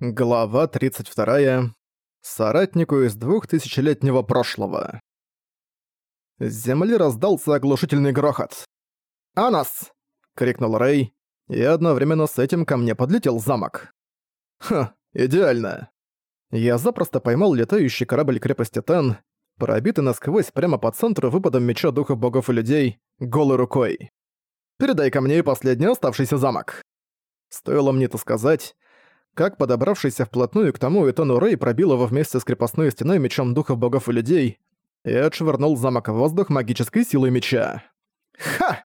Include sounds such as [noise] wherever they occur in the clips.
Глава 32. Соратнику из двухтысячелетнего прошлого. С земли раздался оглушительный грохот. «Анас!» — крикнул Рэй, и одновременно с этим ко мне подлетел замок. «Ха, идеально!» Я запросто поймал летающий корабль крепости Тен, пробитый насквозь прямо по центру выпадом меча духов богов и людей, голой рукой. «Передай ко мне последний оставшийся замок!» Стоило мне это сказать, как подобравшийся вплотную к тому Этону Рэй пробил его вместе с крепостной стеной мечом духов богов и людей и отшвырнул замок в воздух магической силой меча. «Ха!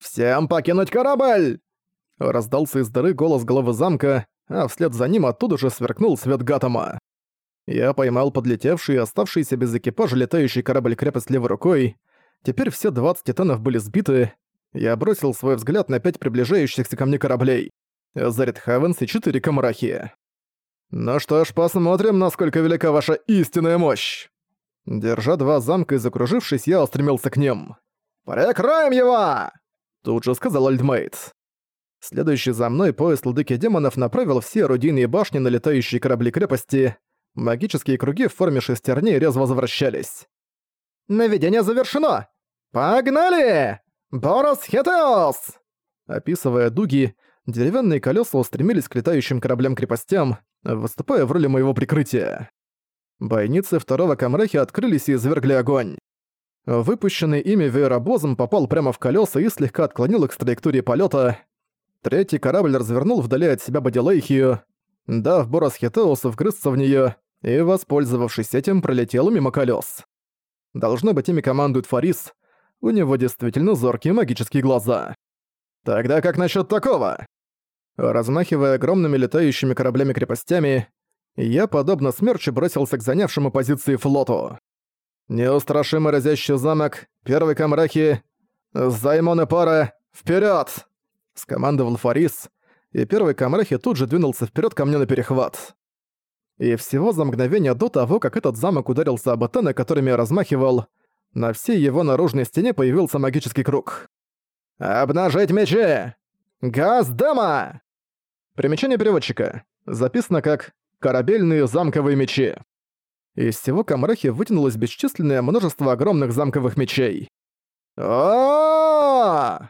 Всем покинуть корабль!» Раздался из дыры голос головы замка, а вслед за ним оттуда же сверкнул свет Гатама. Я поймал подлетевший и оставшийся без экипажа летающий корабль-крепость левой рукой. Теперь все 20 титанов были сбиты. Я бросил свой взгляд на пять приближающихся ко мне кораблей. Зарит Хевенс и четыре Камрахи. «Ну что ж, посмотрим, насколько велика ваша истинная мощь!» Держа два замка и закружившись, я устремился к ним. «Прикроем его!» Тут же сказал Альдмейт. Следующий за мной поезд ладыки демонов направил все орудийные башни на летающие корабли крепости. Магические круги в форме шестерней резво возвращались. «Наведение завершено! Погнали! Борос Хетеос!» Описывая дуги, деревянные колеса устремились к летающим кораблям-крепостям, выступая в роли моего прикрытия. Бойницы второго камрахи открылись и извергли огонь. Выпущенный ими вееробозом попал прямо в колеса и слегка отклонил их с траектории полета. Третий корабль развернул вдали от себя Бодилейхию, дав Борос Хетеусу вгрызться в нее и, воспользовавшись этим, пролетел мимо колес. Должно быть, ими командует Фарис, у него действительно зоркие магические глаза. Тогда как насчет такого? Размахивая огромными летающими кораблями-крепостями, я, подобно смерчу, бросился к занявшему позиции флоту. Неустрашимый разящий замок, первый камрахи, Займон и пара, вперед! скомандовал Фарис, и первый камрахи тут же двинулся вперед ко мне на перехват. И всего за мгновение до того, как этот замок ударился об антенны, которыми я размахивал, на всей его наружной стене появился магический круг. «Обнажить мечи! Газ дама!» Примечание переводчика. Записано как «корабельные замковые мечи». Из всего Камрахи вытянулось бесчисленное множество огромных замковых мечей. о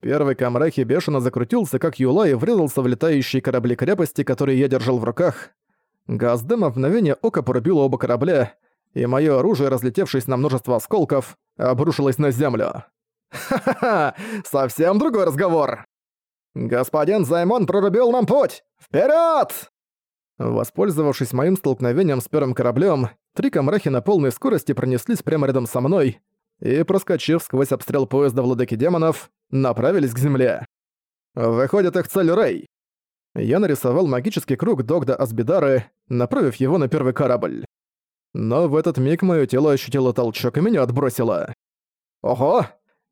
Первый Камрахи бешено закрутился, как юла, и врезался в летающие корабли крепости, которые я держал в руках. Газдема мгновение ока порубила оба корабля, и мое оружие, разлетевшись на множество осколков, обрушилось на землю. «Ха-ха-ха! Совсем другой разговор!» «Господин Займон прорубил нам путь! Вперед! Воспользовавшись моим столкновением с первым кораблем, три камрахи на полной скорости пронеслись прямо рядом со мной и, проскочив сквозь обстрел поезда владыки демонов, направились к земле. Выходит их цель Рэй. Я нарисовал магический круг Догда Асбидары, направив его на первый корабль. Но в этот миг мое тело ощутило толчок и меня отбросило. Ого!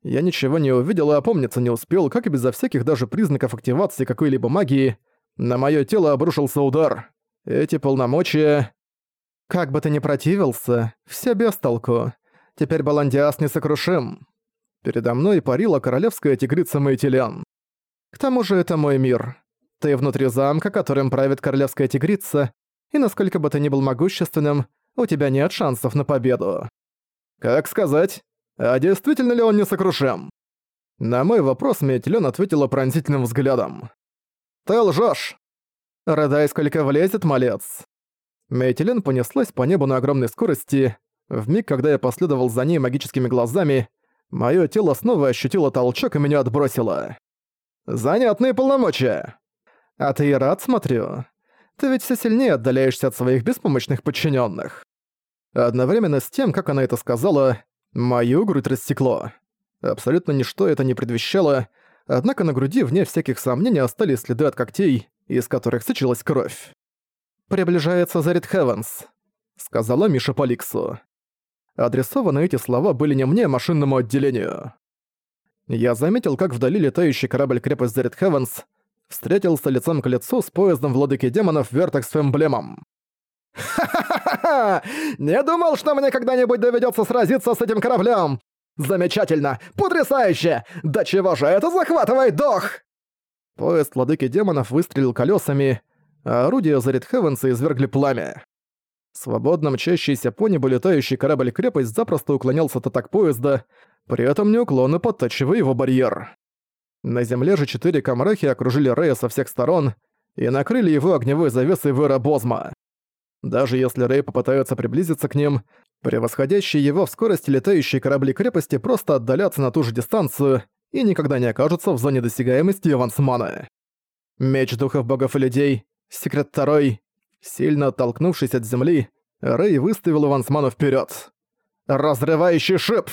Я ничего не увидел и опомниться не успел, как и безо всяких даже признаков активации какой-либо магии. На моё тело обрушился удар. Эти полномочия... Как бы ты ни противился, все без толку. Теперь Баландиас несокрушим. Передо мной парила королевская тигрица Мейтилян. К тому же это мой мир. Ты внутри замка, которым правит королевская тигрица, и насколько бы ты ни был могущественным, у тебя нет шансов на победу. Как сказать? А действительно ли он несокрушим? На мой вопрос Метелён ответила пронзительным взглядом. «Ты лжёшь!» «Рыдай, сколько влезет, малец!» Метелен понеслась по небу на огромной скорости. В миг, когда я последовал за ней магическими глазами, мое тело снова ощутило толчок и меня отбросило. «Занятные полномочия!» «А ты и рад, смотрю. Ты ведь все сильнее отдаляешься от своих беспомощных подчиненных. Одновременно с тем, как она это сказала, Мою грудь растекло. Абсолютно ничто это не предвещало, однако на груди, вне всяких сомнений, остались следы от когтей, из которых сочилась кровь. «Приближается Зарит Хевенс», — сказала Миша Поликсу. Адресованы эти слова были не мне, а машинному отделению. Я заметил, как вдали летающий корабль-крепость Зарит Хевенс встретился лицом к лицу с поездом владыки демонов Вертекс с эмблемом. «Ха-ха-ха! [laughs] Не думал, что мне когда-нибудь доведется сразиться с этим кораблем! Замечательно! Потрясающе! Да чего же это захватывает дух!» Поезд владыки демонов выстрелил колесами. а орудия Заритхевенса извергли пламя. Свободно мчащийся по небу летающий корабль-крепость запросто уклонялся от атак поезда, при этом неуклонно подтачивая его барьер. На земле же четыре камрахи окружили Рея со всех сторон и накрыли его огневой завесой Вера Бозма. Даже если Рэй попытается приблизиться к ним, превосходящие его в скорости летающие корабли крепости просто отдалятся на ту же дистанцию и никогда не окажутся в зоне досягаемости Эвансмана. Меч духов богов и людей, секрет второй. Сильно оттолкнувшись от земли, Рэй выставил Эвансмана вперед. «Разрывающий шип!»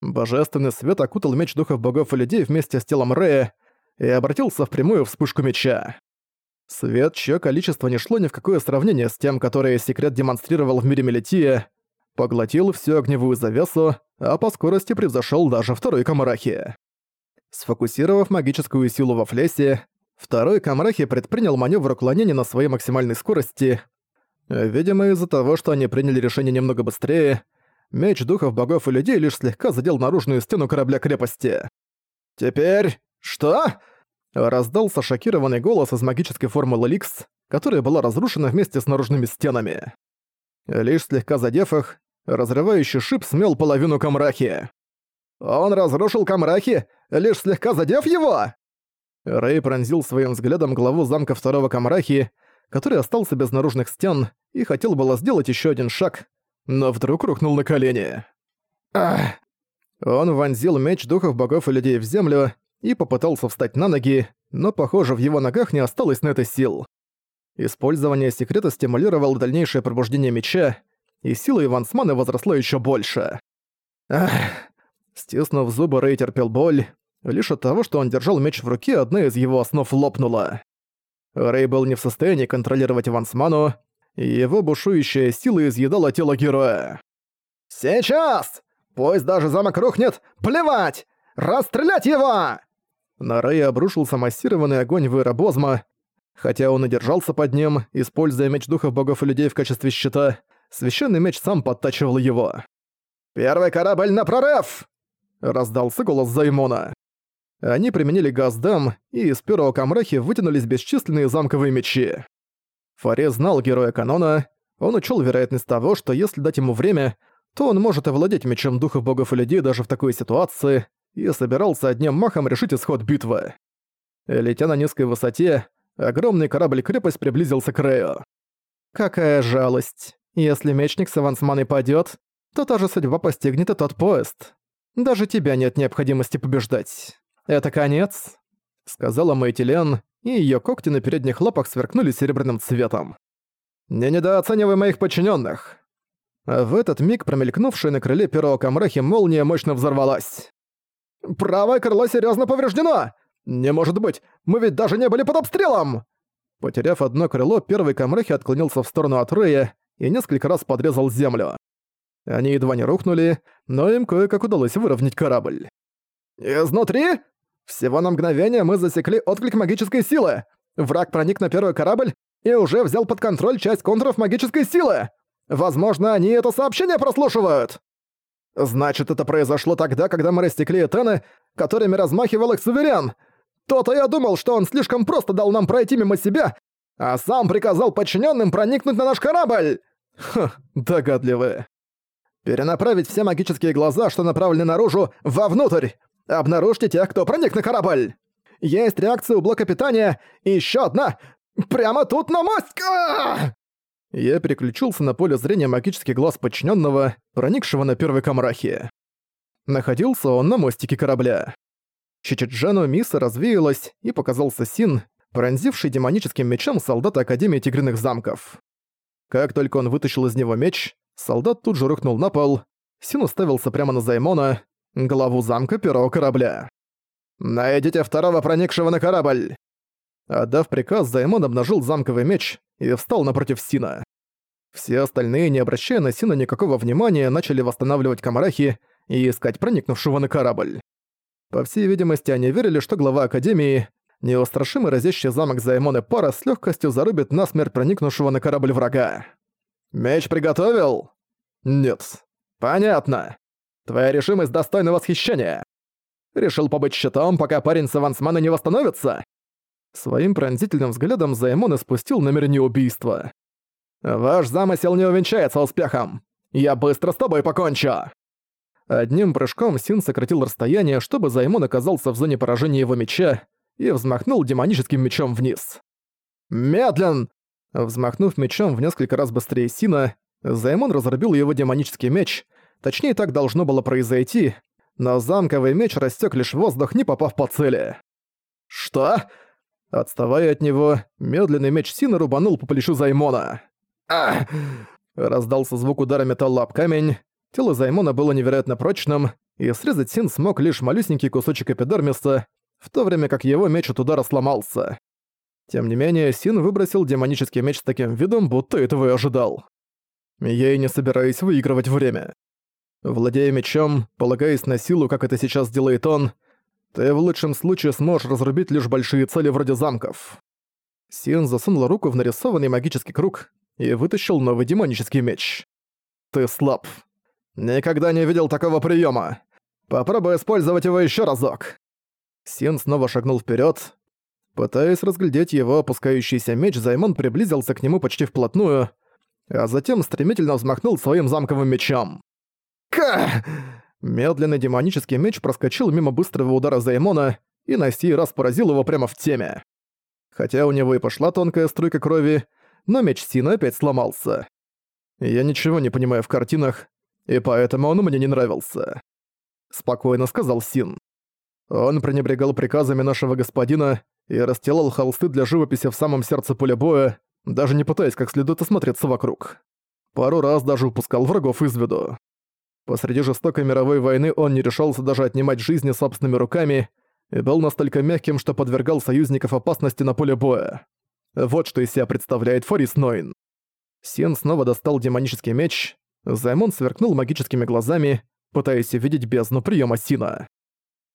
Божественный свет окутал меч духов богов и людей вместе с телом Рэя и обратился в прямую вспышку меча. Свет, чье количество не шло ни в какое сравнение с тем, которое секрет демонстрировал в мире Мелития, поглотил всю огневую завесу, а по скорости превзошел даже второй Камарахи. Сфокусировав магическую силу во флесе, второй Камарахи предпринял маневр уклонения на своей максимальной скорости. Видимо, из-за того, что они приняли решение немного быстрее, меч духов богов и людей лишь слегка задел наружную стену корабля-крепости. «Теперь... что?» Раздался шокированный голос из магической формулы Ликс, которая была разрушена вместе с наружными стенами. Лишь слегка задев их, разрывающий шип смел половину Камрахи. «Он разрушил Камрахи, лишь слегка задев его!» Рэй пронзил своим взглядом главу замка второго Камрахи, который остался без наружных стен и хотел было сделать еще один шаг, но вдруг рухнул на колени. Ах! Он вонзил меч духов богов и людей в землю и попытался встать на ноги, но, похоже, в его ногах не осталось на это сил. Использование секрета стимулировало дальнейшее пробуждение меча, и сила Ивансмана возросла еще больше. Ах! Стиснув зубы, Рэй терпел боль. Лишь от того, что он держал меч в руке, одна из его основ лопнула. Рэй был не в состоянии контролировать Ивансману, и его бушующая сила изъедала тело героя. «Сейчас! Пусть даже замок рухнет! Плевать! Расстрелять его!» На Рэя обрушился массированный огонь Вейробозма. Хотя он и держался под ним, используя меч духов богов и людей в качестве щита, священный меч сам подтачивал его. «Первый корабль на прорыв!» — раздался голос Займона. Они применили газдам, и из первого камрахи вытянулись бесчисленные замковые мечи. Фаре знал героя канона, он учел вероятность того, что если дать ему время, то он может овладеть мечом духов богов и людей даже в такой ситуации, и собирался одним махом решить исход битвы. Летя на низкой высоте, огромный корабль-крепость приблизился к Рэю. «Какая жалость. Если мечник с авансманой падёт, то та же судьба постигнет и тот поезд. Даже тебя нет необходимости побеждать. Это конец», — сказала Мэйтилен, и её когти на передних лапах сверкнули серебряным цветом. «Не недооценивай моих подчинённых!» В этот миг промелькнувшая на крыле первого камрахи молния мощно взорвалась. Правое крыло серьезно повреждено! Не может быть, мы ведь даже не были под обстрелом!» Потеряв одно крыло, первый камрахи отклонился в сторону от Рэя и несколько раз подрезал землю. Они едва не рухнули, но им кое-как удалось выровнять корабль. «Изнутри? Всего на мгновение мы засекли отклик магической силы! Враг проник на первый корабль и уже взял под контроль часть контуров магической силы! Возможно, они это сообщение прослушивают!» Значит, это произошло тогда, когда мы растекли этены, которыми размахивал их суверен. То-то я думал, что он слишком просто дал нам пройти мимо себя, а сам приказал подчиненным проникнуть на наш корабль. Ха, догадливые. Перенаправить все магические глаза, что направлены наружу, вовнутрь. Обнаружьте тех, кто проник на корабль. Есть реакция у блока питания, еще одна. Прямо тут на мост! Я переключился на поле зрения магических глаз подчиненного, проникшего на первой камрахе. Находился он на мостике корабля. Чичиджану Миса развеялась, и показался Син, пронзивший демоническим мечом солдата Академии Тигриных Замков. Как только он вытащил из него меч, солдат тут же рухнул на пол, Син уставился прямо на Займона, главу замка первого корабля. «Найдите второго проникшего на корабль!» Отдав приказ, Займон обнажил замковый меч и встал напротив Сина. Все остальные, не обращая на Сина никакого внимания, начали восстанавливать Камарахи и искать проникнувшего на корабль. По всей видимости, они верили, что глава Академии, неустрашимый разящий замок Займон и Пара с легкостью зарубит насмерть проникнувшего на корабль врага. «Меч приготовил?» «Нет». «Понятно. Твоя решимость достойна восхищения. Решил побыть щитом, пока парень с авансмана не восстановится? Своим пронзительным взглядом Займон испустил намерение убийства. «Ваш замысел не увенчается успехом! Я быстро с тобой покончу!» Одним прыжком Син сократил расстояние, чтобы Займон оказался в зоне поражения его меча и взмахнул демоническим мечом вниз. «Медлен!» Взмахнув мечом в несколько раз быстрее Сина, Займон разрубил его демонический меч, точнее так должно было произойти, но замковый меч растек лишь воздух, не попав по цели. «Что?» Отставая от него, медленный меч Сина рубанул по плечу Займона. «Ах!» Раздался звук удара металла об камень, тело Займона было невероятно прочным, и срезать Син смог лишь малюсенький кусочек эпидермиса, в то время как его меч от удара сломался. Тем не менее, Син выбросил демонический меч с таким видом, будто этого и ожидал. Я и не собираюсь выигрывать время. Владея мечом, полагаясь на силу, как это сейчас делает он, ты в лучшем случае сможешь разрубить лишь большие цели вроде замков. Син засунул руку в нарисованный магический круг и вытащил новый демонический меч. Ты слаб. Никогда не видел такого приема. Попробуй использовать его еще разок. Син снова шагнул вперед. Пытаясь разглядеть его опускающийся меч, Займон приблизился к нему почти вплотную, а затем стремительно взмахнул своим замковым мечом. Ка! Медленный демонический меч проскочил мимо быстрого удара Займона и на сей раз поразил его прямо в теме. Хотя у него и пошла тонкая струйка крови, но меч Сина опять сломался. Я ничего не понимаю в картинах, и поэтому он мне не нравился. Спокойно сказал Син. Он пренебрегал приказами нашего господина и расстилал холсты для живописи в самом сердце поля боя, даже не пытаясь как следует осмотреться вокруг. Пару раз даже упускал врагов из виду. Посреди жестокой мировой войны он не решался даже отнимать жизни собственными руками и был настолько мягким, что подвергал союзников опасности на поле боя. Вот что из себя представляет Форис Нойн. Сен снова достал демонический меч, Займон сверкнул магическими глазами, пытаясь увидеть бездну приема Сина.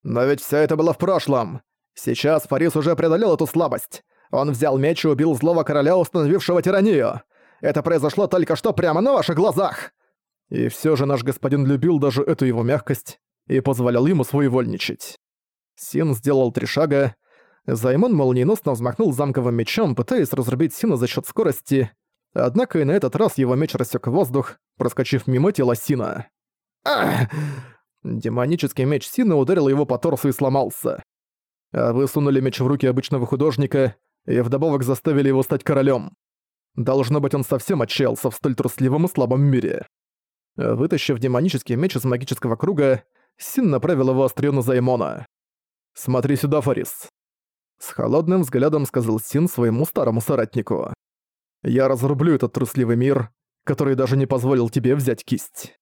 «Но ведь все это было в прошлом. Сейчас Фарис уже преодолел эту слабость. Он взял меч и убил злого короля, установившего тиранию. Это произошло только что прямо на ваших глазах!» И все же наш господин любил даже эту его мягкость и позволял ему своевольничать. Син сделал три шага. Займон молниеносно взмахнул замковым мечом, пытаясь разрубить Сина за счет скорости, однако и на этот раз его меч рассек воздух, проскочив мимо тела Сина. Ах! Демонический меч Сина ударил его по торсу и сломался. А вы сунули меч в руки обычного художника и вдобавок заставили его стать королем. Должно быть, он совсем отчаялся в столь трусливом и слабом мире. Вытащив демонический меч из магического круга, Син направил его острие на Займона. «Смотри сюда, Фарис!» С холодным взглядом сказал Син своему старому соратнику. «Я разрублю этот трусливый мир, который даже не позволил тебе взять кисть».